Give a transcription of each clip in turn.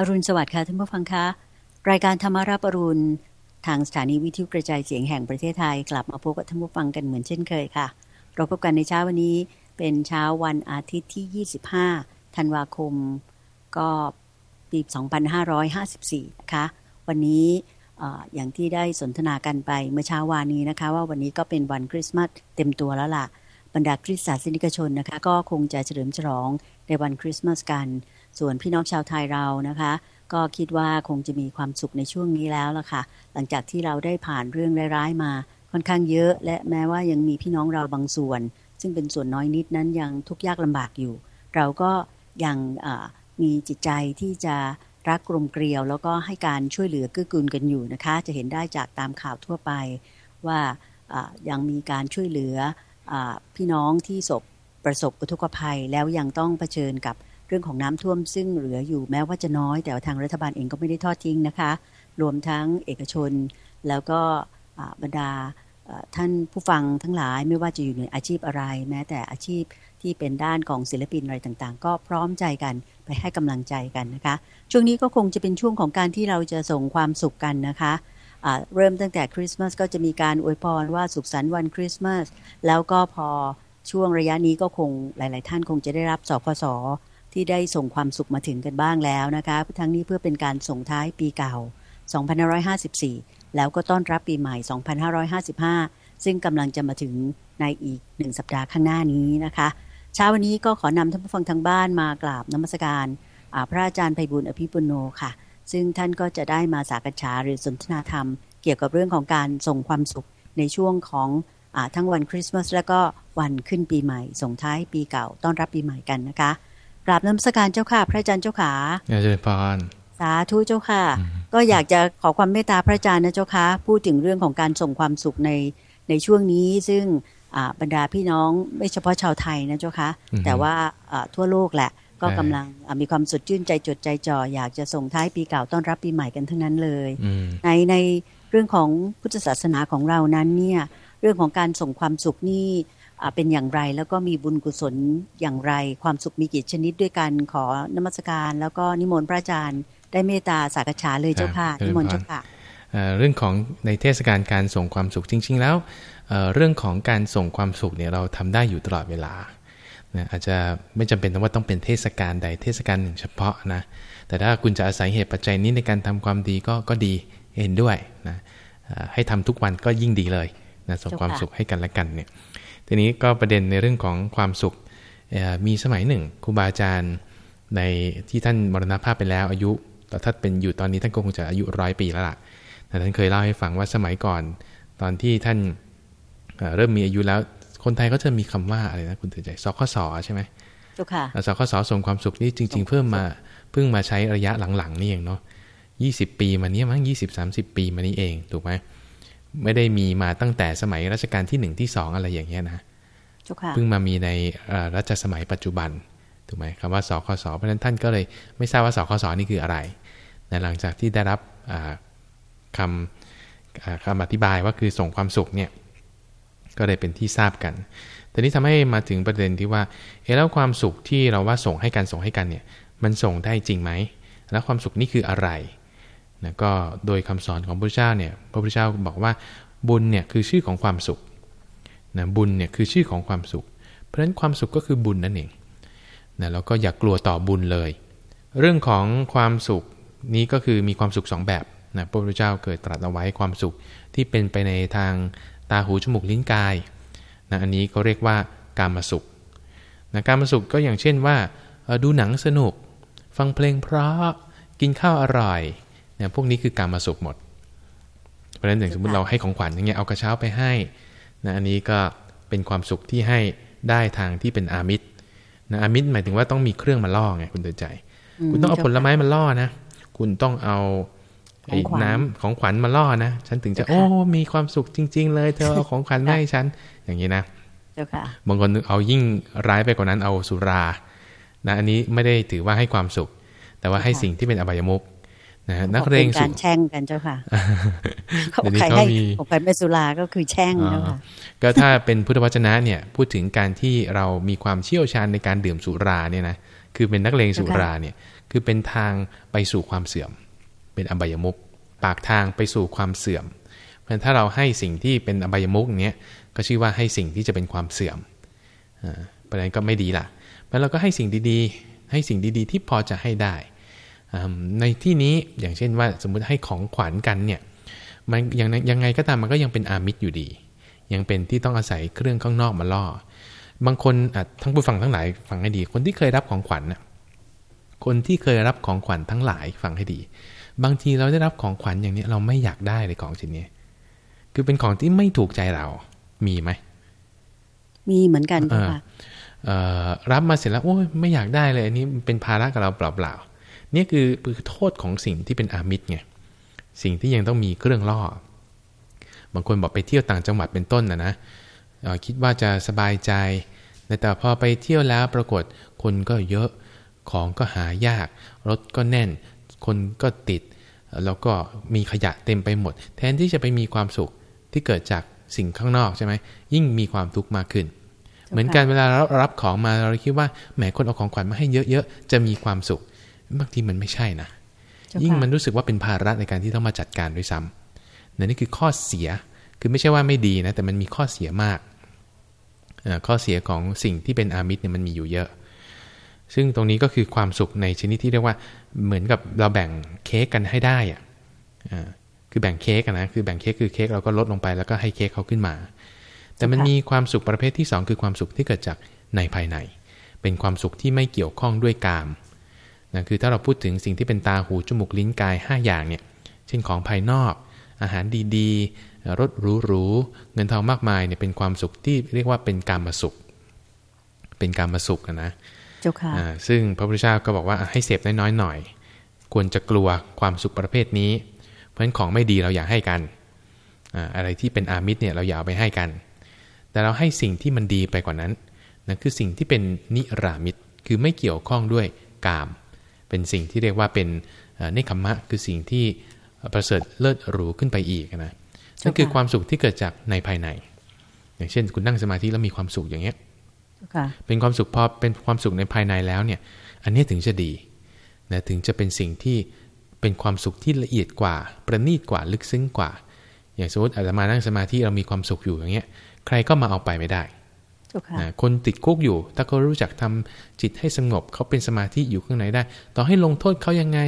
อรุณสวัสดิ์ค่ะท่านผู้ฟังคะ รายการธรรมารับอรุณ ทางสถานีวิทยุกระจายเสียงแห่งประเทศไทย กลับมาพบกับท่านผู้ฟังกันเหมือนเช่นเคยค่ะ เราพบกันในเช้าวันนี้เป็นเช้าวันอาทิตย์ที่ 25 ธันวาคม ก็ปี2554 นะคะ วันนี้อย่างที่ได้สนทนากันไปเมื่อเช้าวานนี้นะคะ ว่าวันนี้ก็เป็นวันคริสต์มาสเต็มตัวแล้วล่ะ บรรดาคริสตศาสนิกชนนะคะ ก็คงจะเฉลิมฉลองในวันคริสต์มาสกัน ส่วนพี่น้องชาวไทยเรานะคะ ก็คิดว่าคงจะมีความสุขในช่วงนี้แล้วล่ะค่ะ หลังจากที่เราได้ผ่านเรื่องร้ายๆมาค่อนข้างเยอะ และแม้ว่ายังมีพี่น้องเราบางส่วน ซึ่งเป็นส่วนน้อยนิดนั้นยังทุกข์ยากลำบากอยู่ เราก็ยังมีจิตใจที่จะรักกลมเกลียว แล้วก็ให้การช่วยเหลือเกื้อกูลกันอยู่นะคะ จะเห็นได้จากตามข่าวทั่วไปว่ายังมีการช่วยเหลืออพี่น้องที่ศพประสบอุทกภัยแล้วยังต้องเผชิญกับ เรื่องของน้ำท่วมซึ่งเหลืออยู่แม้ว่าจะน้อย แต่ทางรัฐบาลเองก็ไม่ได้ทอดทิ้งนะคะ รวมทั้งเอกชน แล้วก็บรรดาท่านผู้ฟังทั้งหลายไม่ว่าจะอยู่ในอาชีพอะไร แม้แต่อาชีพที่เป็นด้านของศิลปินอะไรต่างๆ ก็พร้อมใจกันไปให้กำลังใจกันนะคะ ช่วงนี้ก็คงจะเป็นช่วงของการที่เราจะส่งความสุขกันนะคะเริ่มตั้งแต่คริสต์มาสก็จะมีการอวยพรว่าสุขสันต์วันคริสต์มาสแล้วก็พอช่วงระยะนี้ก็คงหลาย ๆ ท่านคงจะได้รับสพส ที่ได้ส่งความสุขมาถึงกันบ้างแล้วนะคะทั้งนี้เพื่อเป็นการส่งท้ายปีเก่า 2554 แล้วก็ต้อนรับปีใหม่ 2555 ซึ่งกำลังจะมาถึงในอีกหนึ่งสัปดาห์ข้างหน้านี้นะคะเช้าวันนี้ก็ขอนำท่านผู้ฟังทางบ้านมากราบนมัสการพระอาจารย์ไพบุญอภิปุโนค่ะ ซึ่งท่านก็จะได้มาสากฉาหรือสนทนาธรรม เกี่ยวกับเรื่องของการส่งความสุขในช่วงของอทั้งวันคริสต์มาสและก็วันขึ้นปีใหม่ ส่งท้ายปีเก่าต้อนรับปีใหม่กันนะคะ กราบน้ำสการเจ้าค่ะ พระอาจารย์เจ้าขาอาจารย์พรสาธุเจ้าค่ะ ก็อยากจะขอความเมตตาพระอาจารย์นะเจ้าค่ะพูดถึงเรื่องของการส่งความสุขในในช่วงนี้ ซึ่งบรรดาพี่น้องไม่เฉพาะชาวไทยนะเจ้าค่ะแต่ว่าทั่วโลกแหละก็กำลังมีความสดชื่นใจจดใจจ่ออยากจะส่งท้ายปีเก่าต้อนรับปีใหม่กันทั้งนั้นเลย ในในเรื่องของพุทธศาสนาของเรานั้นเนี่ยเรื่องของการส่งความสุขนี่ เป็นอย่างไร แล้วก็มีบุญกุศลอย่างไร ความสุขมีกี่ชนิดด้วยกันขอนมัสการ แล้วก็นิมนต์พระอาจารย์ ได้เมตตาสักษาเลยเจ้าค่ะนิมนต์เจ้าค่ะเรื่องของในเทศกาลการส่งความสุขจริง ๆ แล้วเรื่องของการส่งความสุขเนี่ยเราทำได้อยู่ตลอดเวลาอาจจะไม่จำเป็นว่าต้องเป็นเทศกาลใดเทศกาลหนึ่งเฉพาะนะแต่ถ้าคุณจะอาศัยเหตุปัจจัยนี้ในการทำความดีก็ก็ดีเห็นด้วยนะให้ทำทุกวันก็ยิ่งดีเลยนะส่งความสุขให้กันและกันเนี่ย ทีนี้ก็ประเด็นในเรื่องของความสุขมีสมัยหนึ่งครูบาอาจารย์ในที่ท่านมรณภาพไปแล้วอายุแต่ถ้าเป็นอยู่ตอนนี้ท่านก็คงจะอายุร้อยปีแล้วล่ะแต่ท่านเคยเล่าให้ฟังว่าสมัยก่อน ตอนที่ท่านเริ่มมีอายุแล้ว คนไทยก็จะมีคำว่าอะไรนะคุณตื่นใจสคสใช่ไหมจุค่ะสคสส่งความสุขนี่จริง ๆ เพิ่มมาเพิ่งมาใช้ระยะหลังๆนี่เองเนาะยี่สิบปีมานี้มั้งยี่สิบสามสิบปีมานี้เองถูกไหม ไม่ได้มีมาตั้งแต่สมัยรัชกาลที่หนึ่งที่สองอะไรอย่างเงี้ยนะเพิ่งมามีในรัชสมัยปัจจุบันถูกไหมคำว่าสคสเพราะฉะนั้นท่านก็เลยไม่ทราบว่าสคสนี่คืออะไรในหลังจากที่ได้รับคำคำอธิบายว่าคือส่งความสุขเนี่ยก็เลยเป็นที่ทราบกัน แต่นี้ทำให้มาถึงประเด็นที่ว่าเอแล้วความสุขที่เราว่าส่งให้กันส่งให้กันเนี่ยมันส่งได้จริงไหม แล้วความสุขนี่คืออะไร นะก็โดยคำสอนของพระพุทธเจ้าเนี่ยพระพุทธเจ้าบอกว่าบุญเนี่ยคือชื่อของความสุขนะบุญเนี่ยคือชื่อของความสุข เพราะฉะนั้นความสุขก็คือบุญนั่นเองนะแล้วก็อย่ากกลัวต่อบุญเลย เรื่องของความสุขนี้ก็คือมีความสุข 2 แบบนะพระพุทธเจ้าเกิดตรัสเอาไว้ความสุขที่เป็นไปในทางตาหูจมูกลิ้นกายนะอันนี้ก็เรียกว่าการมาสุขนะการมาสุขก็อย่างเช่นว่าดูหนังสนุก ฟังเพลงเพราะกินข้าวอร่อย เนี่ยพวกนี้คือการมาสุขหมด เพราะฉะนั้นอย่างสมมติเราให้ของขวัญอย่างเงี้ยเอากระเช้าไปให้นะอันนี้ก็เป็นความสุขที่ให้ได้ทางที่เป็นอามิตรนะอามิตรหมายถึงว่าต้องมีเครื่องมาล่อไงคุณเตือนใจ คุณต้องเอาผลไม้มาล่อนะ คุณต้องเอาไอ้น้ำของขวัญมาล่อนะ ฉันถึงจะ โอ้ มีความสุขจริง ๆ เลย เธอเอาของขวัญให้ฉัน อย่างนี้นะบางคนเอายิ่งร้ายไปกว่านั้นเอาสุรา นะ อันนี้ไม่ได้ถือว่าให้ความสุข แต่ว่าให้สิ่งที่เป็นอบายมุก นะนักเรงสุการแช่งกันเจ้าค่ะเขาใครให้ของใครไม่สุราก็คือแช่งแล้วค่ะก็ถ้าเป็นพุทธวจนะเนี่ย พูดถึงการที่เรามีความเชี่ยวชาญในการดื่มสุราเนี่ยนะคือเป็นนักเลงสุราเนี่ย คือเป็นทางไปสู่ความเสื่อม เป็นอบายมุกปากทางไปสู่ความเสื่อม เพราะถ้าเราให้สิ่งที่เป็นอบายมุกเนี้ยก็ชื่อว่าให้สิ่งที่จะเป็นความเสื่อมเพราะนั้นก็ไม่ดีละเพราะเราก็ให้สิ่งดีๆ ให้สิ่งดีๆ ที่พอจะให้ได้ ในที่นี้อย่างเช่นว่าสมมุติให้ของขวัญกันเนี่ยมันยังยังไงก็ตามมันก็ยังเป็นอามิตรอยู่ดี ยังเป็นที่ต้องอาศัยเครื่องข้างนอกมาล่อ บางคนทั้งผู้ฟังทั้งหลายฟังให้ดี คนที่เคยรับของขวัญนะคนที่เคยรับของขวัญทั้งหลายฟังให้ดี บางทีเราได้รับของขวัญอย่างนี้เราไม่อยากได้เลยของชิ้นนี้ คือเป็นของที่ไม่ถูกใจเรา มีไหม มีเหมือนกันค่ะรับมาเสร็จแล้วโอ้ยไม่อยากได้เลยอันนี้เป็นภาระกับเราเปล่าๆ นี่คือคือโทษของสิ่งที่เป็นอามิตรไงสิ่งที่ยังต้องมีเครื่องล่อ บางคนบอกไปเที่ยวต่างจังหวัดเป็นต้นนะนะคิดว่าจะสบายใจ แต่พอไปเที่ยวแล้วปรากฏคนก็เยอะของก็หายาก รถก็แน่น คนก็ติด แล้วก็มีขยะเต็มไปหมด แทนที่จะไปมีความสุขที่เกิดจากสิ่งข้างนอกใช่ไหมยิ่งมีความทุกข์มากขึ้น เหมือนกันเวลาเรารับของมาเราคิดว่าแหมคนเอาของขวัญมาให้เยอะๆจะมีความสุข บางทีมันไม่ใช่นะ ยิ่งมันรู้สึกว่าเป็นภาระในการที่ต้องมาจัดการด้วยซ้ำนี่คือข้อเสียคือไม่ใช่ว่าไม่ดีนะ แต่มันมีข้อเสียมากข้อเสียของสิ่งที่เป็นอามิตรเนี่ยมันมีอยู่เยอะ ซึ่งตรงนี้ก็คือความสุขในชนิดที่เรียกว่าเหมือนกับเราแบ่งเค้กกันให้ได้อะคือแบ่งเค้กนะคือแบ่งเค้กคือเค้กเราก็ลดลงไปแล้วก็ให้เค้กเขาขึ้นมา แต่มันมีความสุขประเภทที่ 2 คือความสุขที่เกิดจากในภายใน เป็นความสุขที่ไม่เกี่ยวข้องด้วยกาม นะคือถ้าเราพูดถึงสิ่งที่เป็นตาหูจมูกลิ้นกาย 5 อย่างเนี่ยเช่นของภายนอก อาหารดีรถหรูๆเงินทองมากมายเนี่ยเป็นความสุขที่เรียกว่าเป็นการมาสุข เป็นการมาสุขนะเจ้าค่ะซึ่งพระพุทธเจ้าก็บอกว่าให้เสพน้อยๆหน่อย ควรจะกลัวความสุขประเภทนี้ เพราะฉะนั้นของไม่ดีเราอย่าให้กันอะไรที่เป็นอามิตรเนี่ยเราอย่าเอาไปให้กัน แต่เราให้สิ่งที่มันดีไปกว่านั้นนั่นคือสิ่งที่เป็นนิรามิตคือไม่เกี่ยวข้องด้วยกาม เป็นสิ่งที่เรียกว่าเป็นเนคขมะคือสิ่งที่ประเสริฐเลิศหรูขึ้นไปอีกนะนั่นคือความสุขที่เกิดจากในภายใน อย่างเช่น คุณนั่งสมาธิแล้วมีความสุขอย่างเงี้ยเป็นความสุขพอเป็นความสุขในภายในแล้วเนี่ย อันนี้ถึงจะดีนะถึงจะเป็นสิ่งที่เป็นความสุขที่ละเอียดกว่า ประณีตกว่าลึกซึ้งกว่า อย่างสมมติอาจจะมานั่งสมาธิเรามีความสุขอยู่อย่างเงี้ย ใครก็มาเอาไปไม่ได้ นะคนติดคุกอยู่ ถ้าเขารู้จักทำจิตให้สงบเขาเป็นสมาธิอยู่ข้างในได้ ต่อให้ลงโทษเขายังไง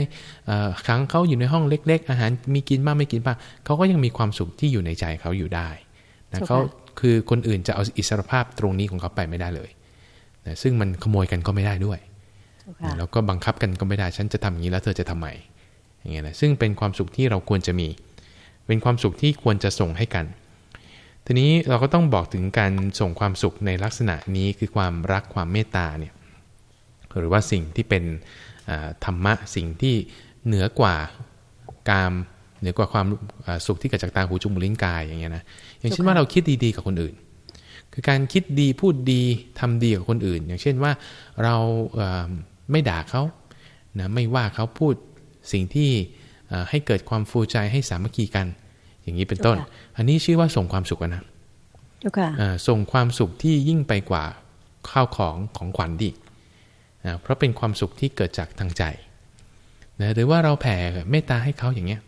ขังเขาอยู่ในห้องเล็ก ๆ อาหารมีกินบ้างไม่กินบ้างเขาก็ยังมีความสุขที่อยู่ในใจเขาอยู่ได้นะเขาคือคนอื่นจะเอาอิสรภาพตรงนี้ของเขาไปไม่ได้เลยนะซึ่งมันขโมยกันก็ไม่ได้ด้วยนะแล้วก็บังคับกันก็ไม่ได้ฉันจะทำอย่างนี้แล้วเธอจะทำไมอย่างเงี้ยนะซึ่งเป็นความสุขที่เราควรจะมี เป็นความสุขที่ควรจะส่งให้กัน ทีนี้เราก็ต้องบอกถึงการส่งความสุขในลักษณะนี้คือความรักความเมตตาเนี่ยหรือว่าสิ่งที่เป็นธรรมะสิ่งที่เหนือกว่ากามเหนือกว่าความสุขที่เกิดจากตาหูจมูกลิ้นกายอย่างเงี้ยนะอย่างเช่นว่าเราคิดดีๆกับคนอื่น คือการคิดดีพูดดีทำดีกับคนอื่น อย่างเช่นว่าเราไม่ด่าเขานะไม่ว่าเขาพูดสิ่งที่ให้เกิดความฟูใจให้สามัคคีกัน อย่างนี้เป็นต้น อันนี้ชื่อว่าส่งความสุขนะส่งความสุขที่ยิ่งไปกว่าข้าวของของขวัญดีนะเพราะเป็นความสุขที่เกิดจากทางใจนะหรือว่าเราแผ่เมตตาให้เขาอย่างเงี้ย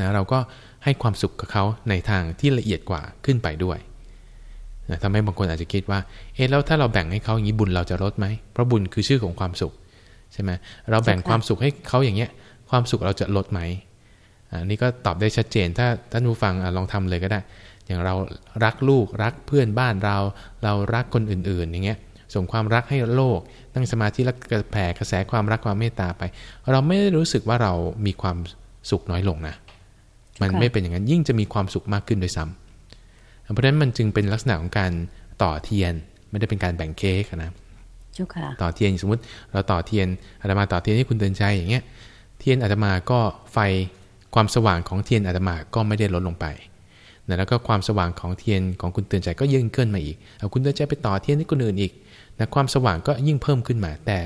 นะเราก็ให้ความสุขกับเขาในทางที่ละเอียดกว่าขึ้นไปด้วยนะทำให้บางคนอาจจะคิดว่า เอ๊ะแล้วถ้าเราแบ่งให้เขาอย่างนี้บุญเราจะลดไหมเพราะบุญคือชื่อของความสุขใช่ไหมเราแบ่งความสุขให้เขาอย่างเงี้ย ความสุขเราจะลดไหม อันนี้ก็ตอบได้ชัดเจน ถ้าท่านผู้ฟังอลองทำเลยก็ได้ อย่างเรารักลูกรักเพื่อนบ้านเรา เรารักคนอื่น ๆ อย่างเงี้ย ส่งความรักให้โลก ตั้งสมาธิแล้วแผ่กระแสความรักความเมตตาไป เราไม่ได้รู้สึกว่าเรามีความสุขน้อยลงนะ มันไม่เป็นอย่างนั้น ยิ่งจะมีความสุขมากขึ้นโดยซ้ำเพราะฉะนั้นมันจึงเป็นลักษณะของการต่อเทียน ไม่ได้เป็นการแบ่งเค้กนะต่อเทียนสมมติเราต่อเทียนอาตมาต่อเทียนให้คุณเตือนใจอย่างเงี้ย เทียนอาตมาก็ไฟ ความสว่างของเทียนอาตมาก็ไม่ได้ลดลงไปนะแล้วก็ความสว่างของเทียนของคุณเตือนใจก็ยิ่งขึ้นมาอีกเอาคุณเตือนใจไปต่อเทียนให้คนอื่นอีกนะความสว่างก็ยิ่งเพิ่มขึ้นมา แต่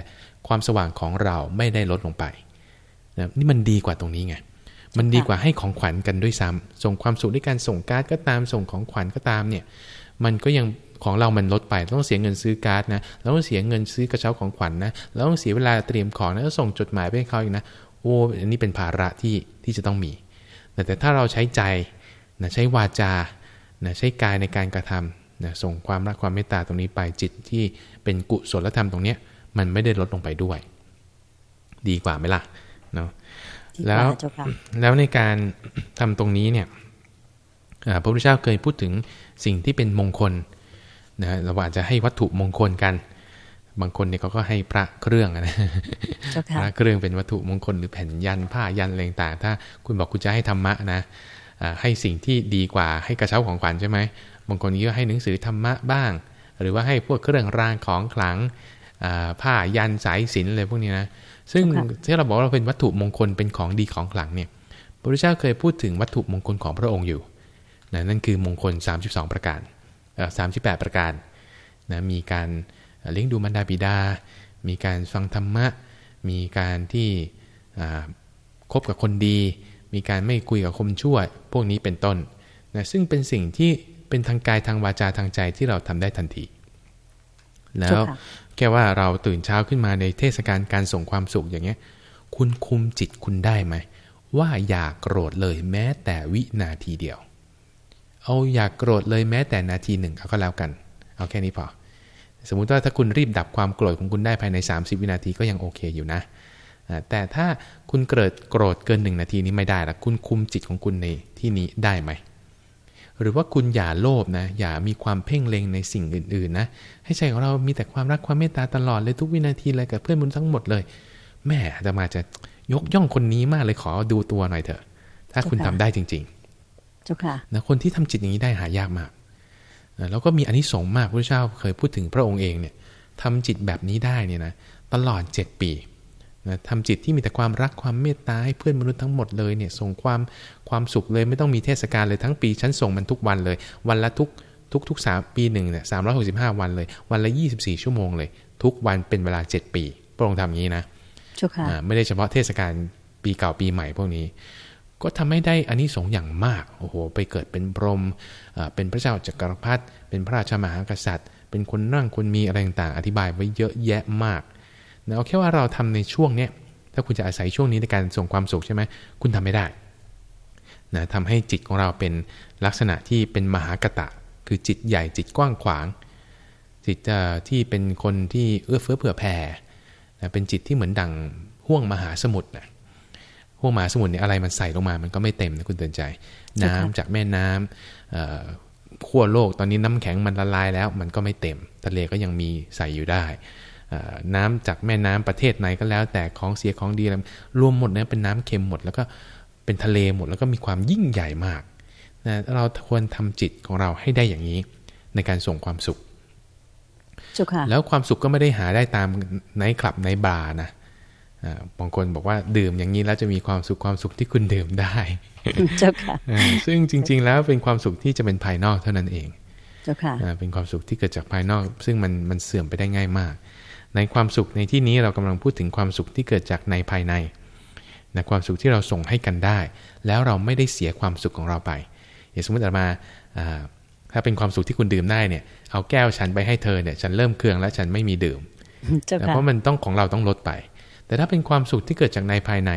ความสว่างของเราไม่ได้ลดลงไปนะนี่มันดีกว่าตรงนี้ไงมันดีกว่าให้ของขวัญกันด้วยซ้ำส่งความสุขด้วยการส่งการ์ดก็ตามส่งของขวัญก็ตามเนี่ยมันก็ยังของเรามันลดไปต้องเสียเงินซื้อการ์ดนะเราต้องเสียเงินซื้อกระเช้าของขวัญนนะเราต้องเสียเวลาเตรียมของนะแล้วส่งจดหมายไปให้เขาอีกนะโอ้อันนี้เป็นภาระที่ ที่จะต้องมีแต่แต่ถ้าเราใช้ใจนะใช้วาจานะใช้กายในการกระทำนะส่งความรักความเมตตาตรงนี้ไปจิตที่เป็นกุศลธรรมตรงเนี้ยมันไม่ได้ลดลงไปด้วย ดีกว่าไหมล่ะเนาะแล้วแล้วในการทำตรงนี้เนี่ยพระพุทธเจ้าเคยพูดถึงสิ่งที่เป็นมงคลนะเราอาจจะให้วัตถุมงคลกัน บางคนเนี่ยเขาก็ให้พระเครื่องนะพระเครื่องเป็นวัตถุมงคลหรือแผ่นยันผ้ายันอะไรต่างถ้าคุณบอกคุณจะให้ธรรมะนะให้สิ่งที่ดีกว่าให้กระเช้าของขวัญใช่ไหมบางคนก็ให้หนังสือธรรมะบ้าง หรือว่าให้พวกเครื่องรางของขลังผ้ายันสายสินอะไรพวกนี้นะซึ่งที่เราบอกเราเป็นวัตถุมงคลเป็นของดีของขลังเนี่ยพระพุทธเจ้าเคยพูดถึงวัตถุมงคลของพระองค์อยู่นะนั่นคือมงคล 32 ประการ38ประการนะมีการ เลี้ยงดูมารดาบิดา มีการฟังธรรมะ มีการที่คบกับคนดี มีการไม่คุยกับคนชั่ว พวกนี้เป็นต้นนะซึ่งเป็นสิ่งที่เป็นทางกายทางวาจาทางใจที่เราทำได้ทันที แล้วแค่ว่าเราตื่นเช้าขึ้นมาในเทศกาลการส่งความสุขอย่างเงี้ย คุณคุมจิตคุณได้ไหม ว่าอย่ากโกรธเลยแม้แต่วินาทีเดียว เอาอยากโกรธเลยแม้แต่นาทีหนึ่งก็แล้วกัน เอาแค่นี้พอ สมมุติว่าถ้าคุณรีบดับความโกรธของคุณได้ภายใน 30 วินาทีก็ยังโอเคอยู่นะ แต่ถ้าคุณเกิดโกรธเกินหนึ่งนาทีนี้ไม่ได้ละคุณคุมจิตของคุณในที่นี้ได้ไหม หรือว่าคุณอย่าโลภนะ อย่ามีความเพ่งเล็งในสิ่งอื่นๆนะ ให้ใจของเรามีแต่ความรักความเมตตาตลอดเลยทุกวินาทีเลยกับเพื่อนมุนทั้งหมดเลย แม่จะมาจะยกย่องคนนี้มากเลยขอดูตัวหน่อยเถอะ ถ้าคุณทำได้จริงๆจ้าค่ะนะคนที่ทำจิตอย่างนี้ได้หายากมากนะ แล้วก็มีอนนิสงส์มากพระเจ้าเคยพูดถึงพระองค์เองเนี่ยทำจิตแบบนี้ได้เนี่ยนะตลอด 7 ปีนะทำจิตที่มีแต่ความรักความเมตตาให้เพื่อนมนุษย์ทั้งหมดเลยเนี่ยส่งความความสุขเลยไม่ต้องมีเทศกาลเลยทั้งปีฉันส่งมันทุกวันเลย วันละทุกทุกทุกสามปีหนึ่งเนี่ยสามร้อยหกสิบห้าวันเลย วันละยี่สิบสี่ชั่วโมงเลย ทุกวันเป็นเวลาเจ็ดปี พระองค์ทำอย่างนี้นะไม่ได้เฉพาะเทศกาลปีเก่าปีใหม่พวกนี้ ก็ทำให้ได้อันนี้สงอย่างมาก โอ้โห ไปเกิดเป็นพรหมเป็นพระเจ้าจักรพรรดิ เป็นพระราชามหากษัตริย์ เป็นคนนั่งคนมีอะไรต่างๆ อธิบายไว้เยอะแยะมากนะเอาแค่ว่าเราทำในช่วงเนี้ย ถ้าคุณจะอาศัยช่วงนี้ในการส่งความสุขใช่ไหม คุณทำไม่ได้นะทำให้จิตของเราเป็นลักษณะที่เป็นมหากตะ คือจิตใหญ่จิตกว้างขวาง จิตที่เป็นคนที่เอื้อเฟื้อเผื่อแผ่นะเป็นจิตที่เหมือนดังห่วงมหาสมุทรนะ พวกหมาสมุทรเนี่ยอะไรมันใส่ลงมา มันก็ไม่เต็มนะคุณเตือนใจ น้ำจากแม่น้ำขั้วโลกตอนนี้น้ำแข็งมันละลายแล้ว มันก็ไม่เต็ม ทะเลก็ยังมีใส่อยู่ได้น้ำจากแม่น้ำประเทศไหนก็แล้ว แต่ของเสียของดีรวมหมดเนี่ยเป็นน้ำเค็มหมด แล้วก็เป็นทะเลหมดแล้วก็มีความยิ่งใหญ่มากนะเราควรทำจิตของเราให้ได้อย่างนี้ ในการส่งความสุขแล้วความสุขก็ไม่ได้หาได้ตามไนคลับในบาร์นะ บางคนบอกว่าดื่มอย่างนี้แล้วจะมีความสุขความสุขที่คุณดื่มได้เจ้าค่ะซึ่งจริง ๆ แล้วเป็นความสุขที่จะเป็นภายนอกเท่านั้นเองเจ้าค่ะเป็นความสุขที่เกิดจากภายนอก ซึ่งมันมันเสื่อมไปได้ง่ายมาก ในความสุขในที่นี้เรากำลังพูดถึงความสุขที่เกิดจากในภายในนะความสุขที่เราส่งให้กันได้ แล้วเราไม่ได้เสียความสุขของเราไปอย่างสมมติอามาถ้าเป็นความสุขที่คุณดื่มได้เนี่ยเอาแก้วฉันไปให้เธอเนี่ยฉันเริ่มเคืองแล้วฉันไม่มีดื่มเพราะมันต้องของเราต้องลดไป แต่ถ้าเป็นความสุขที่เกิดจากในภายใน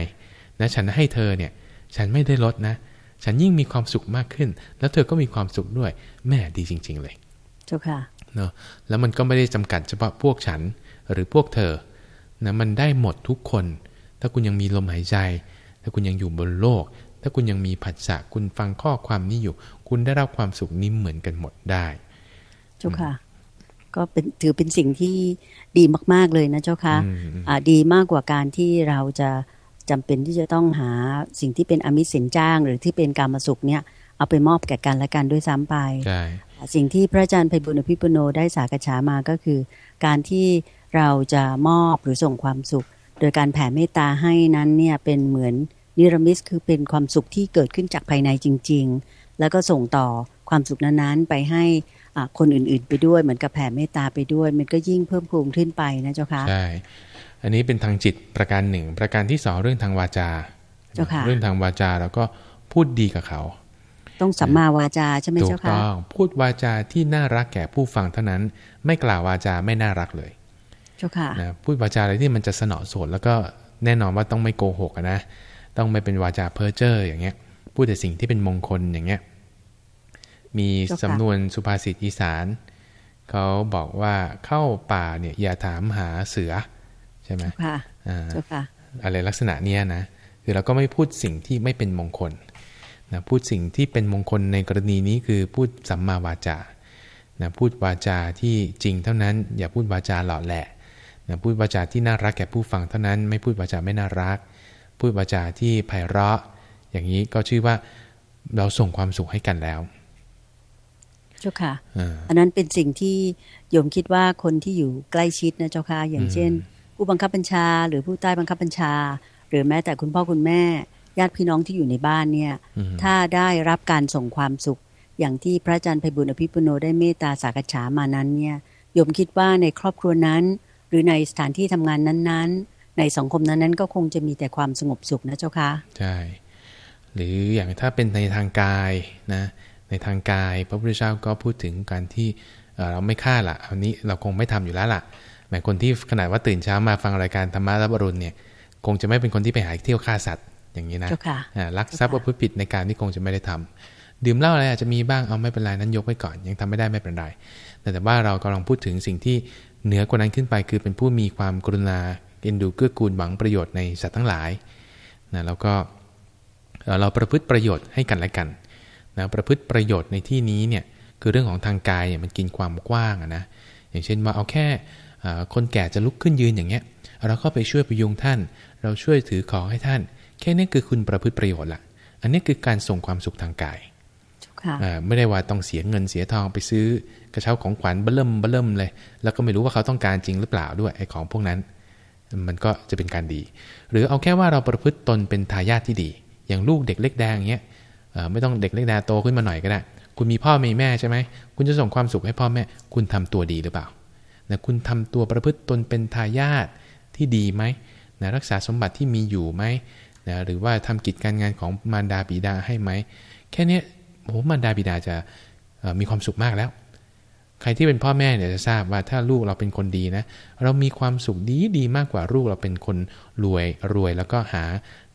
นะฉันให้เธอเนี่ย ฉันไม่ได้ลดนะ ฉันยิ่งมีความสุขมากขึ้น แล้วเธอก็มีความสุขด้วย แม่ดีจริง ๆ เลยเจ้าค่ะเนาะแล้วมันก็ไม่ได้จำกัดเฉพาะพวกฉันหรือพวกเธอนะมันได้หมดทุกคน ถ้าคุณยังมีลมหายใจ ถ้าคุณยังอยู่บนโลก ถ้าคุณยังมีผัสสะคุณฟังข้อความนี้อยู่ คุณได้รับความสุขนี้เหมือนกันหมดได้เจ้าค่ะ ก็เป็นถือเป็นสิ่งที่ดีมาก ๆเลยนะเจ้าคะะดีมากกว่าการที่เราจะจำเป็นที่จะต้องหาสิ่งที่เป็นอมิสินจ้าง หรือที่เป็นการมาสุขเนี่ยเอาไปมอบแก่กันและกันด้วยซ้ำไป สิ่งที่พระอาจารย์ไพบุญอภิปุโนได้สากฉามาก็คือ การที่เราจะมอบหรือส่งความสุข โดยการแผ่เมตตาให้นั้นเนี่ยเป็นเหมือนนิรมิตคือเป็นความสุขที่เกิดขึ้นจากภายในจริง ๆ แล้วก็ส่งต่อความสุขนั้นๆไปให้ คนอื่นๆ ไปด้วยเหมือนกับแผ่เมตตาไปด้วย มันก็ยิ่งเพิ่มพูนขึ้นไปนะเจ้าค่ะใช่อันนี้เป็นทางจิตประการหนึ่ง ประการที่สองเรื่องทางวาจาเรื่องทางวาจาแล้วก็พูดดีกับเขา ต้องสัมมาวาจาใช่ไหมถูเจ้ากค่ะต้องพูดวาจาที่น่ารักแก่ผู้ฟังเท่านั้น ไม่กล่าววาจาไม่น่ารักเลย เจ้าค่ะนะพูดวาจาอะไรที่มันจะสนอโสดแล้วก็แน่นอนว่าต้องไม่โกหกอะนะต้องไม่เป็นวาจาเพ้อเจ้ออย่างเงี้ยพูดแต่สิ่งที่เป็นมงคลอย่างเงี้ย มีเจ้าค่ะสำนวนสุภาษิตอีสานเขาบอกว่าเข้าป่าเนี่ยอย่าถามหาเสือ ใช่ไหมเจ้าค่ะอ่าเจ้าค่ะอะไรลักษณะเนี้ยนะ คือเราก็ไม่พูดสิ่งที่ไม่เป็นมงคลนะพูดสิ่งที่เป็นมงคลในกรณีนี้คือพูดสัมมาวาจานะพูดวาจาที่จริงเท่านั้น อย่าพูดวาจาหล่อแหละนะพูดวาจาที่น่ารักแก่ผู้ฟังเท่านั้น ไม่พูดวาจาไม่น่ารัก พูดวาจาที่ไพเราะ อย่างนี้ก็ชื่อว่าเราส่งความสุขให้กันแล้ว เจ้าค่ะอ่าอันนั้นเป็นสิ่งที่โยมคิดว่าคนที่อยู่ใกล้ชิดนะเจ้าค่ะอย่างเช่น ผู้บังคับบัญชา หรือผู้ใต้บังคับบัญชา หรือแม้แต่คุณพ่อคุณแม่ญาติพี่น้องที่อยู่ในบ้านเนี่ยอืมถ้าได้รับการส่งความสุข อย่างที่พระอาจารย์ไพบุญอภิปุโนได้เมตตาสากฉามานั้นเนี่ยโยมคิดว่าในครอบครัวนั้น หรือในสถานที่ทำงานนั้นๆ ในสังคมนั้นๆ ก็คงจะมีแต่ความสงบสุขนะเจ้าค่ะใช่หรืออย่างถ้าเป็นในทางกายนะ ในทางกาย พระพุทธเจ้าก็พูดถึงการที่เอ่อเราไม่ฆ่าละอันนี้เราคงไม่ทำอยู่แล้วล่ะแม้คนที่ขนาดว่าตื่นเช้ามาฟังรายการธรรมะรับอรุณเนี่ยคงจะไม่เป็นคนที่ไปหาเที่ยวฆ่าสัตว์อย่างนี้นะเจ้าค่ะอ่าลักทรัพย์ประพฤติผิดในการที่คงจะไม่ได้ทำดื่มเหล้าอะไรอาจจะมีบ้างเอาไม่เป็นไรนั้นยกไว้ก่อน ยังทำไม่ได้ไม่เป็นไรแต่แต่ว่าเรากำลังพูดถึงสิ่งที่เหนือกว่านั้นขึ้นไปคือเป็นผู้มีความกรุณาเอ็นดูเกื้อกูลหวังประโยชน์ในสัตว์ทั้งหลายนะแล้วก็เอ่อเราประพฤติประโยชน์ให้กันและกัน นะประพฤติประโยชน์ในที่นี้เนี่ยคือเรื่องของทางกายเนี่ยมันกินความกว้างอะนะอย่างเช่นว่าเอาแค่อ่าคนแก่จะลุกขึ้นยืนอย่างเงี้ยเราก็ไปช่วยพยุงท่าน เราช่วยถือของให้ท่าน แค่นี้คือคุณประพฤติประโยชน์ละอันนี้คือการส่งความสุขทางกายเจ้าค่ะอ่าไม่ได้ว่าต้องเสียเงินเสียทองไปซื้อกระเช้าของขวัญเบิ่มเบิ่มเลย แล้วก็ไม่รู้ว่าเขาต้องการจริงหรือเปล่าด้วยไอ้ของพวกนั้น มันก็จะเป็นการดี หรือเอาแค่ว่าเราประพฤติตนเป็นทายาทที่ดี อย่างลูกเด็กเล็กแดงอย่างเงี้ยเอ่อ ไม่ต้องเด็กเล็กแดโตขึ้นมาหน่อยก็ได้ คุณมีพ่อมีแม่ใช่ไหม คุณจะส่งความสุขให้พ่อแม่ คุณทำตัวดีหรือเปล่านะคุณทำตัวประพฤติตนเป็นทายาทที่ดีไหมนะรักษาสมบัติที่มีอยู่ไหมนะหรือว่าทำกิจการงานของมารดาบิดาให้ไหม แค่นี้โอ้มารดาบิดาจะมีความสุขมากแล้ว ใครที่เป็นพ่อแม่เนี่ยจะทราบว่าถ้าลูกเราเป็นคนดีนะ เรามีความสุขดีดีมากกว่าลูกเราเป็นคนรวยรวย แล้วก็หา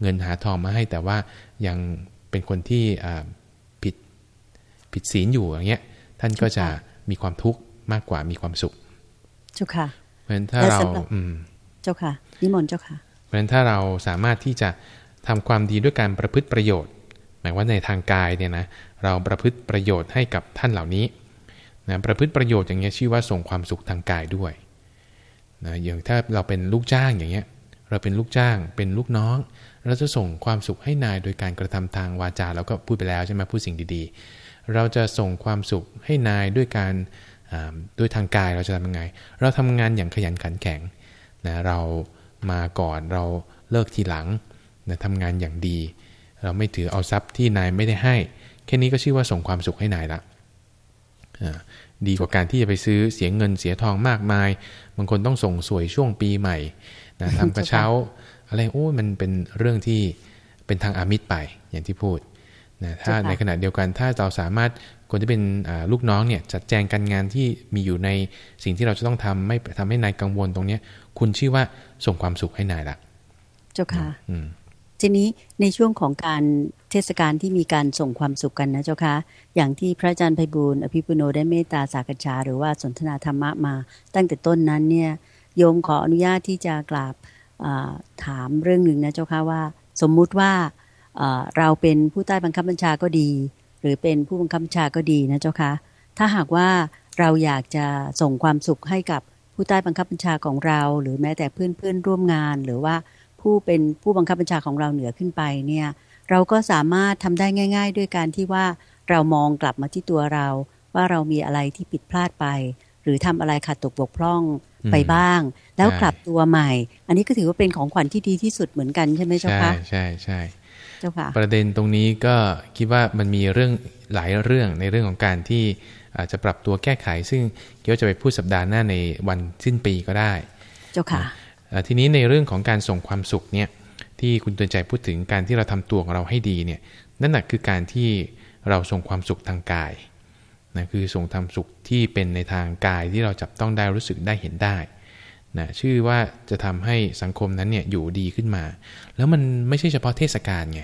เงินหาทองมาให้ แต่ว่ายัง เป็นคนที่อ่าผิดผิดศีลอยู่อย่างเงี้ยท่านก็จะมีความทุกข์มากกว่ามีความสุขเจ้าค่ะเพราะฉะนั้นถ้าและเราสำหรับอืมเจ้าค่ะนิมนต์เจ้าค่ะเพราะฉะนั้นถ้าเราสามารถที่จะทำความดีด้วยการประพฤติประโยชน์ หมายว่าในทางกายเนี่ยนะเราประพฤติประโยชน์ให้กับท่านเหล่านี้นะประพฤติประโยชน์อย่างเงี้ยชื่อว่าส่งความสุขทางกายด้วยนะอย่างถ้าเราเป็นลูกจ้างอย่างเงี้ย เราเป็นลูกจ้างเป็นลูกน้อง เราจะส่งความสุขให้นายโดยการกระทำทางวาจาเราก็พูดไปแล้วใช่ไหมพูดสิ่งดีๆ เราจะส่งความสุขให้นายด้วยการด้วยทางกายเราจะทำยังไง เราทำงานอย่างขยันขันแข็งนะเรามาก่อนเราเลิกทีหลังนะทำงานอย่างดี เราไม่ถือเอาทรัพย์ที่นายไม่ได้ให้ แค่นี้ก็ชื่อว่าส่งความสุขให้นายละดีกว่าการที่จะไปซื้อเสียเงินเสียทองมากมาย บางคนต้องส่งสวยช่วงปีใหม่นะทำกระเช้า อะไรโอ้ยมันเป็นเรื่องที่เป็นทางอามิตรไปอย่างที่พูดนะถ้าเจ้าค่ะในขณะเดียวกันถ้าเราสามารถคนที่เป็นอ่าลูกน้องเนี่ยจัดแจงการงานที่มีอยู่ในสิ่งที่เราจะต้องทำไม่ทำให้นายกังวลตรงเนี้ย คุณชื่อว่าส่งความสุขให้นายละเจ้าค่ะอืมทีนี้ในช่วงของการเทศกาลที่มีการส่งความสุขกันนะเจ้าค่ะอย่างที่พระอาจารย์ไพบูลย์อภิปุโนได้เมตตาสากฉาหรือว่าสนทนาธรรมะมา ตั้งแต่ต้นนั้นเนี่ยโยมขออนุญาตที่จะกราบอ่า ถามเรื่องหนึ่งนะเจ้าค่ะว่า สมมุติว่าเราเป็นผู้ใต้บังคับบัญชาก็ดี หรือเป็นผู้บังคับบัญชาก็ดีนะเจ้าค่ะถ้าหากว่าเราอยากจะส่งความสุขให้กับผู้ใต้บังคับบัญชาของเรา หรือแม้แต่เพื่อนเพื่อนร่วมงาน หรือว่าผู้เป็นผู้บังคับบัญชาของเราเหนือขึ้นไปเนี่ยเราก็สามารถทำได้ง่าย ๆ ด้วยการที่ว่าเรามองกลับมาที่ตัวเรา ว่าเรามีอะไรที่ผิดพลาดไป รือทำอะไรขาดตกบกพร่องอืมไปบ้าง แล้วใช่กลับตัวใหม่ อันนี้ก็ถือว่าเป็นของขวัญที่ดีที่สุดเหมือนกันใช่ไหมเจ้าใช่คะใช่ใช่เจ้าค่ะประเด็นตรงนี้ก็คิดว่ามันมีเรื่องหลายเรื่องในเรื่องของการที่อาจจะปรับตัวแก้ไข ซึ่งเกี่ยวจะไปพูดสัปดาห์หน้าในวันสิ้นปีก็ได้ เจ้าค่ะเอ่อทีนี้ในเรื่องของการส่งความสุขเนี่ยที่คุณเตือนใจพูดถึงการที่เราทำตัวของเราให้ดีเนี่ยนั่นแหะคือการที่เราส่งความสุขทางกาย นะคือส่งทำสุขที่เป็นในทางกายที่เราจับต้องได้รู้สึกได้เห็นได้นะชื่อว่าจะทำให้สังคมนั้นเนี่ยอยู่ดีขึ้นมา แล้วมันไม่ใช่เฉพาะเทศกาลไง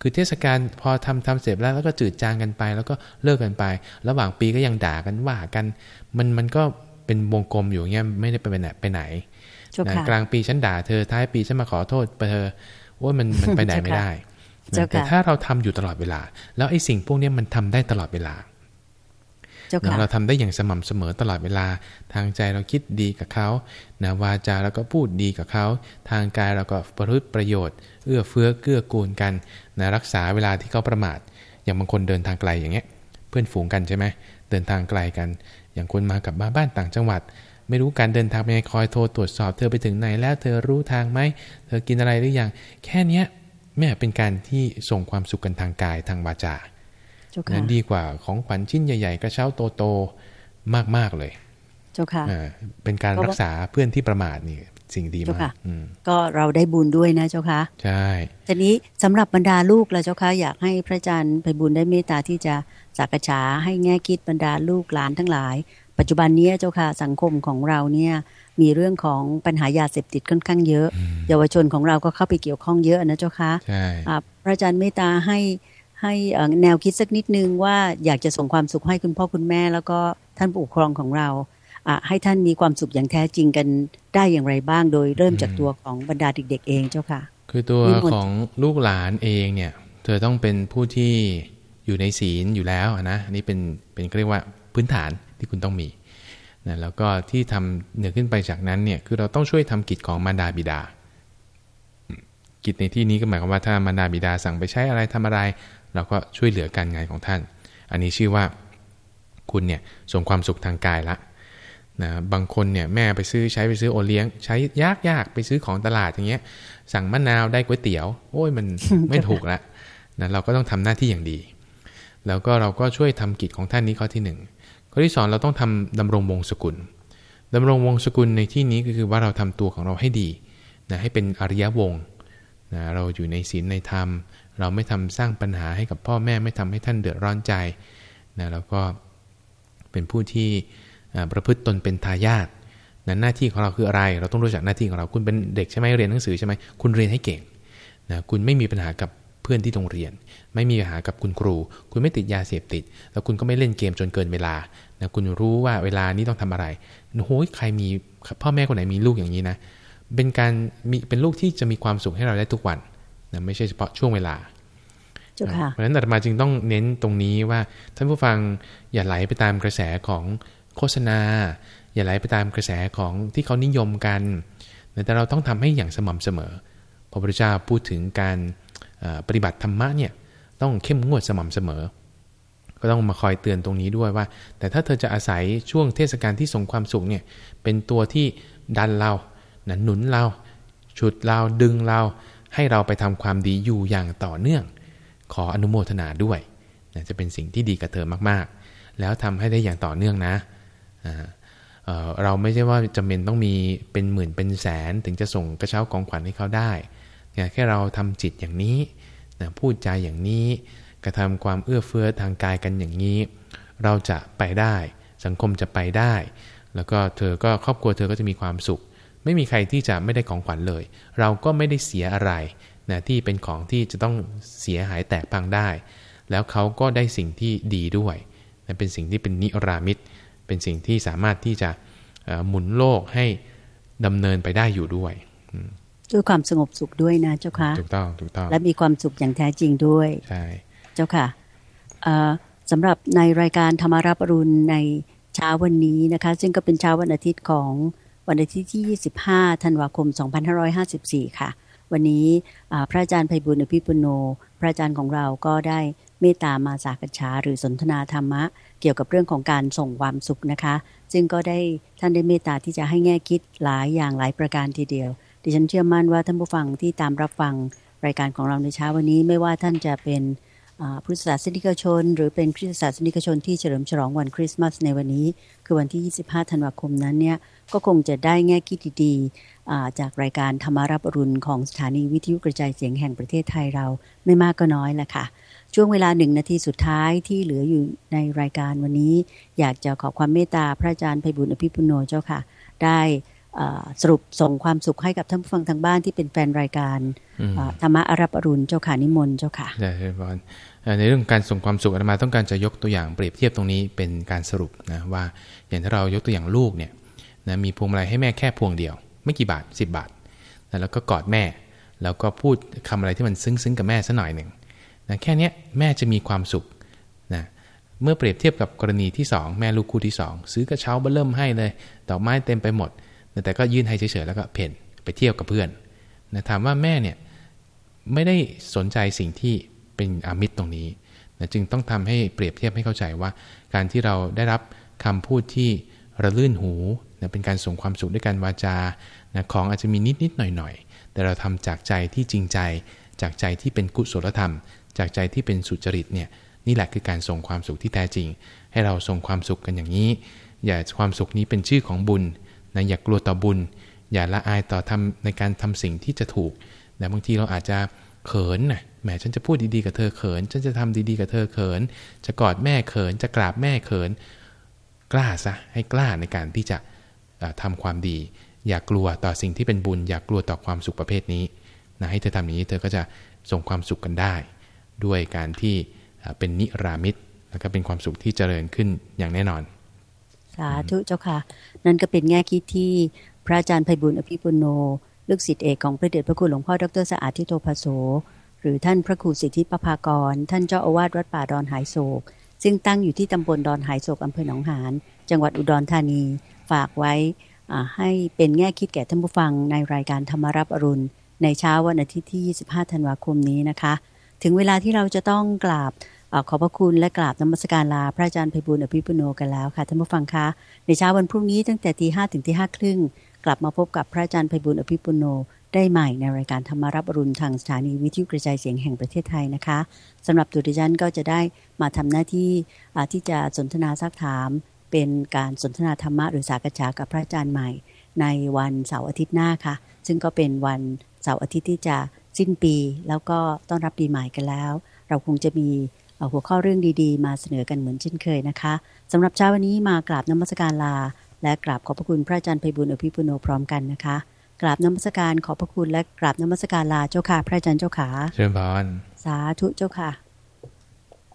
คือเทศกาลพอทำทำเสร็จแล้วแล้วก็จืดจางกันไป แล้วก็เลิกกันไป ระหว่างปีก็ยังด่ากันว่ากันมันมันก็เป็นวงกลมอยู่เงี้ยไม่ได้ไปไหนไปไหนนะกลางปีฉันด่าเธอท้ายปีฉันมาขอโทษไปเธอว่ามันมันไปไหนไม่ได้แต่ถ้าเราทำอยู่ตลอดเวลา แล้วไอ้สิ่งพวกนี้มันทำได้ตลอดเวลา เราทำได้อย่างสม่ำเสมอตลอดเวลา ทางใจเราคิดดีกับเขานะวาจาเราก็พูดดีกับเขา ทางกายเราก็ประพฤติประโยชน์เอื้อเฟื้อเกื้อกูลกันนะรักษาเวลาที่เขาประมาท อย่างบางคนเดินทางไกลอย่างเงี้ย เพื่อนฝูงกันใช่ไหมเดินทางไกลกัน อย่างคนมากับบ้านบ้านต่างจังหวัด ไม่รู้การเดินทางไปไงคอยโทรตรวจสอบเธอไปถึงไหนแล้ว เธอรู้ทางไหมเธอกินอะไรหรือยังแค่เนี้ยแม่เป็นการที่ส่งความสุขกันทางกายทางวาจา นั้นดีกว่าของขวัญชิ้นใหญ่ ๆ กระเช้าโตๆมากๆเลย เจ้าค่ะเป็นการรักษาเพื่อนที่ประมาทนี่สิ่งดีมากก็เราได้บุญด้วยนะเจ้าค่ะใช่ทีนี้สำหรับบรรดาลูกแล้วเจ้าค่ะอยากให้พระอาจารย์ไปบุญได้เมตตาที่จะสักษาให้แง่คิดบรรดาลูกหลานทั้งหลาย ปัจจุบันนี้เจ้าค่ะสังคมของเราเนี่ยมีเรื่องของปัญหายาเสพติดค่อนข้างเยอะ เยาวชนของเราก็เข้าไปเกี่ยวข้องเยอะนะเจ้าค่ะใช่พระอาจารย์เมตตาให้ ให้แนวคิดสักนิดนึงว่าอยากจะส่งความสุขให้คุณพ่อคุณแม่ แล้วก็ท่านผู้ปกครองของเราให้ท่านมีความสุขอย่างแท้จริงกันได้อย่างไรบ้าง โดยเริ่มจากตัวของบรรดาเด็กๆเองเจ้าค่ะ คือตัวของลูกหลานเองเนี่ย เธอต้องเป็นผู้ที่อยู่ในศีลอยู่แล้วนะอันนี้เป็นเป็นเรียกว่าพื้นฐานที่คุณต้องมีนะแล้วก็ที่ทำเหนือขึ้นไปจากนั้นเนี่ยคือเราต้องช่วยทำกิจของมารดาบิดา กิจในที่นี้ก็หมายความว่าถ้ามารดาบิดาสั่งไปใช้อะไรทำอะไร เราก็ช่วยเหลือการงานของท่าน อันนี้ชื่อว่าคุณเนี่ยส่งความสุขทางกายละนะบางคนเนี่ยแม่ไปซื้อใช้ไปซื้อโอเลี้ยง ใช้ยากยากไปซื้อของตลาดอย่างเงี้ย สั่งมะนาวได้ก๋วยเตี๋ยว โอ้ยมันไม่ถูกละนะเราก็ต้องทำหน้าที่อย่างดี แล้วก็เราก็ช่วยทำกิจของท่านนี้ข้อที่หนึ่งข้อที่สองเราต้องทำดำรงวงศกุลดำรงวงศกุลในที่นี้ก็คือว่าเราทำตัวของเราให้ดีนะให้เป็นอริยวงนะเราอยู่ในศีลในธรรม เราไม่ทำสร้างปัญหาให้กับพ่อแม่ไม่ทำให้ท่านเดือดร้อนใจนะแล้วก็เป็นผู้ที่ประพฤติตนเป็นทายาทนะหน้าที่ของเราคืออะไร เราต้องรู้จักหน้าที่ของเรา คุณเป็นเด็กใช่ไหมเรียนหนังสือใช่ไหมคุณเรียนให้เก่งนะคุณไม่มีปัญหากับเพื่อนที่โรงเรียน ไม่มีปัญหากับคุณครู คุณไม่ติดยาเสพติด แล้วคุณก็ไม่เล่นเกมจนเกินเวลานะคุณรู้ว่าเวลานี้ต้องทำอะไรโอ้ยใครมีพ่อแม่คนไหนมีลูกอย่างนี้นะเป็นการมีเป็นลูกที่จะมีความสุขให้เราได้ทุกวัน นะไม่ใช่เฉพาะช่วงเวลาเพราะฉะนั้นอาตมาจึงต้องเน้นตรงนี้ว่าท่านผู้ฟังอย่าไหลไปตามกระแสของโฆษณา อย่าไหลไปตามกระแสของที่เขานิยมกัน แต่เราต้องทำให้อย่างสม่ำเสมอ พระพุทธเจ้าพูดถึงการปฏิบัติธรรมะเนี่ยต้องเข้มงวดสม่ำเสมอ ก็ต้องมาคอยเตือนตรงนี้ด้วยว่า แต่ถ้าเธอจะอาศัยช่วงเทศกาลที่ส่งความสุขเนี่ยเป็นตัวที่ดันเราหนุนเรา ฉุดเราดึงเรา ให้เราไปทำความดีอยู่อย่างต่อเนื่อง ขออนุโมทนาด้วยนะจะเป็นสิ่งที่ดีกับเธอมากๆ แล้วทำให้ได้อย่างต่อเนื่องนะเราไม่ใช่ว่าจำเป็นต้องมีเป็นหมื่นเป็นแสน ถึงจะส่งกระเช้ากองขวัญให้เขาได้แค่เราทำจิตอย่างนี้นะพูดใจอย่างนี้กระทำความเอื้อเฟื้อทางกายกันอย่างนี้ เราจะไปได้ สังคมจะไปได้ แล้วก็เธอก็ครอบครัวเธอก็จะมีความสุข ไม่มีใครที่จะไม่ได้ของขวัญเลย เราก็ไม่ได้เสียอะไรนะที่เป็นของที่จะต้องเสียหายแตกพังได้ แล้วเขาก็ได้สิ่งที่ดีด้วยนะเป็นสิ่งที่เป็นนิรามิตเป็นสิ่งที่สามารถที่จะหมุนโลกให้ดำเนินไปได้อยู่ด้วยด้วยความสงบสุขด้วยนะเจ้าค่ะถูกต้องถูกต้องและมีความสุขอย่างแท้จริงด้วยใช่เจ้าค่ะสำหรับในรายการธรรมารับรุณในเช้าวันนี้นะคะ ซึ่งก็เป็นเช้าวันอาทิตย์ของ วันอาทิตย์ที่ 25 ธันวาคม 2554 ค่ะ วันนี้พระอาจารย์ไพบุญอภิปุโน พระอาจารย์ของเราก็ได้เมตตามาสากฉาหรือสนทนาธรรมะ เกี่ยวกับเรื่องของการส่งความสุขนะคะ ซึ่งก็ได้ท่านได้เมตตาที่จะให้แง่คิดหลายอย่างหลายประการทีเดียว ดิฉันเชื่อมั่นว่าท่านผู้ฟังที่ตามรับฟังรายการของเราในเช้าวันนี้ไม่ว่าท่านจะเป็นพุทธศาสนิกชน หรือเป็นคริสตศาสนิกชนที่เฉลิมฉลองวันคริสต์มาสในวันนี้ คือวันที่ 25 ธันวาคมนั้นเนี่ย ก็คงจะได้แง่คิดดีๆจากรายการธรรมารับรุณของสถานีวิทยุกระจายเสียงแห่งประเทศไทยเราไม่มากก็น้อยแหละค่ะ ช่วงเวลาหนึ่งนาทีสุดท้ายที่เหลืออยู่ในรายการวันนี้ อยากจะขอความเมตตาพระอาจารย์ไพบุญอภิปุโนเจ้าค่ะ ได้สรุปส่งความสุขให้กับท่านผู้ฟังทางบ้านที่เป็นแฟนรายการธรรมะอารับอรุณเจ้าค่ะนิมนต์เจ้าค่ะใช่บอลในเรื่องการส่งความสุขอาตมาต้องการจะยกตัวอย่างเปรียบเทียบตรงนี้เป็นการสรุปนะว่าอย่างถ้าเรายกตัวอย่างลูกเนี่ย นะมีพวงมาลัยให้แม่แค่พวงเดียว ไม่กี่บาท 10 บาทนะแล้วก็กอดแม่ แล้วก็พูดคำอะไรที่มันซึ้งๆกับแม่สัหน่อยหนึ่งนะแค่นี้แม่จะมีความสุขนะเมื่อเปรียบเทียบกับกรณีที่ 2 แม่ลูกคู่ที่ 2 ซื้อกระเช้าเบิ่มให้เลยดอกไม้เต็มไปหมด แต่ก็ยื่นให้เฉยๆแล้วก็เพ่นไปเที่ยวกับเพื่อนนะถามว่าแม่เนี่ยไม่ได้สนใจสิ่งที่เป็นอมิตรตรงนี้นะจึงต้องทำให้เปรียบเทียบให้เข้าใจว่า การที่เราได้รับคำพูดที่ระลื่นหู นะเป็นการส่งความสุขด้วยการวาจานะของอาจจะมีนิดๆหน่อยๆแต่เราทำจากใจที่จริงใจ จากใจที่เป็นกุศลธรรม จากใจที่เป็นสุจริตเนี่ยนี่แหละคือการส่งความสุขที่แท้จริง ให้เราส่งความสุขกันอย่างนี้ อย่าความสุขนี้เป็นชื่อของบุญนะอย่ากลัวต่อบุญ อย่าละอายต่อทำในการทำสิ่งที่จะถูกแต่บางทีเราอาจจะเขินนะแหมฉันจะพูดดีๆกับเธอเขิน ฉันจะทำดีๆกับเธอเขิน จะกอดแม่เขิน จะกราบแม่เขิน กล้าซะให้กล้าในการที่จะ ทำความดี อย่ากลัวต่อสิ่งที่เป็นบุญ อย่ากกลัวต่อความสุขประเภทนี้นะให้เธอทำอย่างนี้เธอก็จะส่งความสุขกันได้ ด้วยการที่เป็นนิรามิตแล้วก็เป็นความสุขที่เจริญขึ้นอย่างแน่นอน สาธุเจ้าค่ะ นั่นก็เป็นแง่คิดที่พระอาจารย์ไพบุญอภิปุโนลูกศิษย์เอกของพระเดชพระคุณหลวงพ่อดรสะอาดทิโตภโส หรือท่านพระครูสิทธิปภากร ท่านเจ้าอาวาสวัดป่าดอนหายโศก ซึ่งตั้งอยู่ที่ตำบลดอนหายโศกอำเภอหนองหานจังหวัดอุดรธานี ฝากไว้ให้เป็นแง่คิดแก่ท่านผู้ฟังในรายการธรรมรับอรุณ ในเช้าวันอาทิตย์ที่ 25 ธันวาคมนี้นะคะ ถึงเวลาที่เราจะต้องกราบขอบพระคุณและกราบนมัสการลาพระอาจารย์ไพบุญอภิปุโนกันแล้วค่ะท่านผู้ฟังคะ ในเช้าวันพรุ่งนี้ตั้งแต่ตีห้ถึงตีห้าครึ่งกลับมาพบกับพระอาจารย์ไพบุญอภิปุโนได้ใหม่ในรายการธรรมารับอรุณทางสถานีวิทยุกระจายเสียงแห่งประเทศไทยนะคะสำหรับตัวดิฉันก็จะได้มาทำหน้าที่ที่จะสนทนาซักถาม เป็นการสนทนาธรรมะหรือสากฉากับพระอาจารย์ใหม่ ในวันเสาร์อาทิตย์หน้าค่ะ ซึ่งก็เป็นวันเสาร์อาทิตย์ที่จะสิ้นปี แล้วก็ต้อนรับปีใหม่กันแล้ว เราคงจะมีหัวข้อเรื่องดีๆ มาเสนอกันเหมือนเช่นเคยนะคะสำหรับเช้าวันนี้มากราบนมัสการลา และกราบขอบพระคุณพระอาจารย์ไพบุญอภิปุโนพร้อมกันนะคะกราบนมัสการขอบพระคุณและกราบนมัสการลาเจ้าค่ะ พระอาจารย์เจ้าขาเชิญบานสาธุเจ้าค่ะ